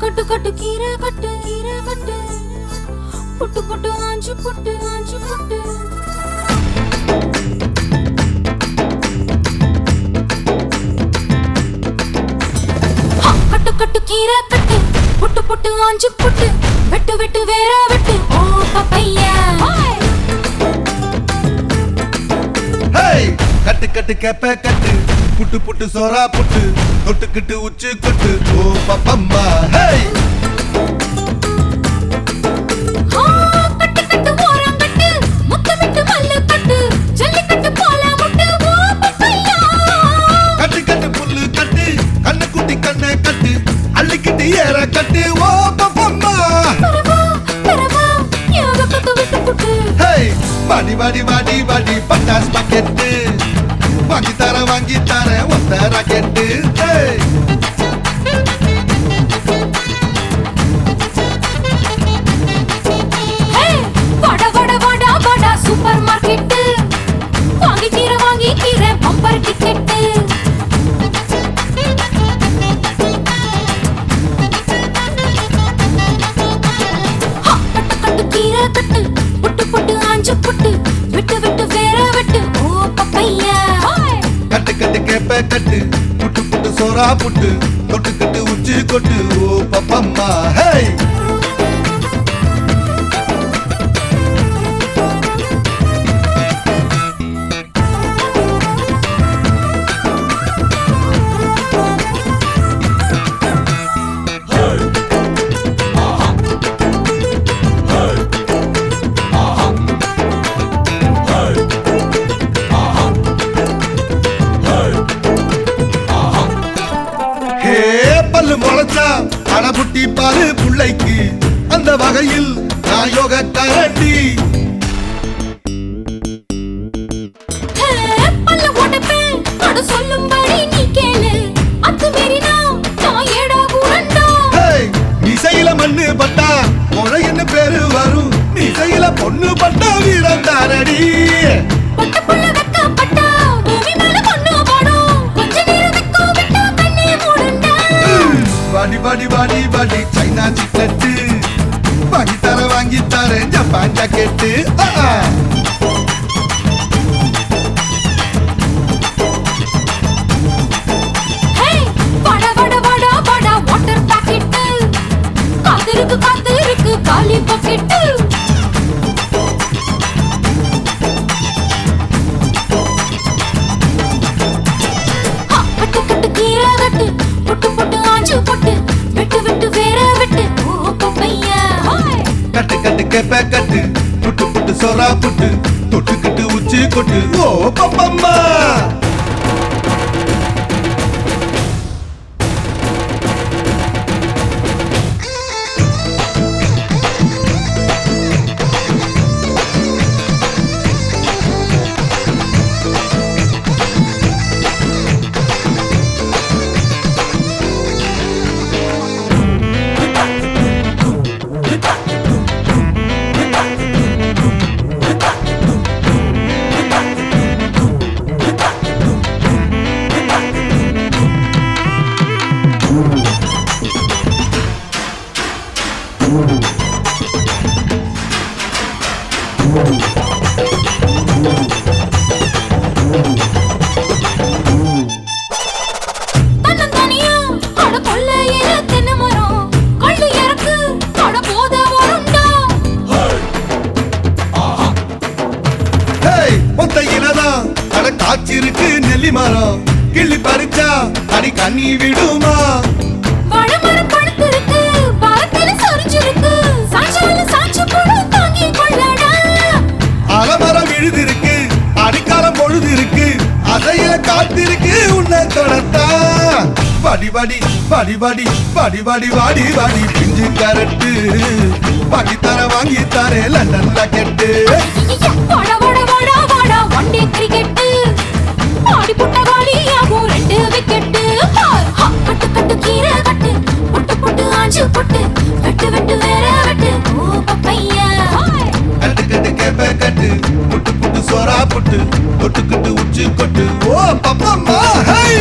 கட்டு கட்டு கீரை கட்டு கீரை கட்டு. புட்டு புட்டு ஆஞ்சு புட்டு ஆஞ்சு புட்டு. கட்டு கட்டு கீரை கட்டு. புட்டு புட்டு ஆஞ்சு புட்டு. வெட்டு வெட்டு வேற வெட்டு. ஓ பப்பையா. கட்டு கட்டு கேப்ப கட்டு. புட்டு புட்டு சோறா புட்டு தொட்டுக்கிட்டு உச்சு கொட்டு. ஓ பப்பம்மா. அள்ளிக்கிட்டு ஏற கட்டு. ஓ பப்பம்மா. வாடி வாடி வாடி வாடி பட்டாஸ் பாக்கெட்டு வாங்கி தர வாங்கி தர ஒத்த ராக்கெட்டு கட்டு புட்டு புட்டு சோறா புட்டு தொட்டு கட்டு உச்சி கொட்டு ஓ பப்பம்மா ஹே பல்லு முளைச்சா அடபுட்டி பாரு பிள்ளைக்கு. அந்த வகையில் நான் யோக கரண்டி ஹே, வாடி வாடி சைனா சிக்கட்டு வாங்கி தர வாங்கி தரேன் ஜப்பான் ஜாக்கெட்டு கட்டு புட்டு புட்டு சொரா புட்டு தொட்டுக்கிட்டு உச்சி கொட்டு. ஓ பப்பம்மா நெல்லி மரம் கிள்ளி பறிச்சா அடி கண்ணி விடுமா? அலமரம் விழுதிருக்கு அடிக்காலம் பொழுது இருக்கு அதையில காத்திருக்கு உன்னை தொடத்தா வடி வடி வடி வடி வடி வடி வாடி வாடி பிஞ்சு கரட்டு. வாங்கி தர வாங்கி தரே லண்டன்ல கெட்டு பட்டு தொட்டுக்கிட்டு உச்சி பட்டு. ஓ பப்பம்மா ஹை!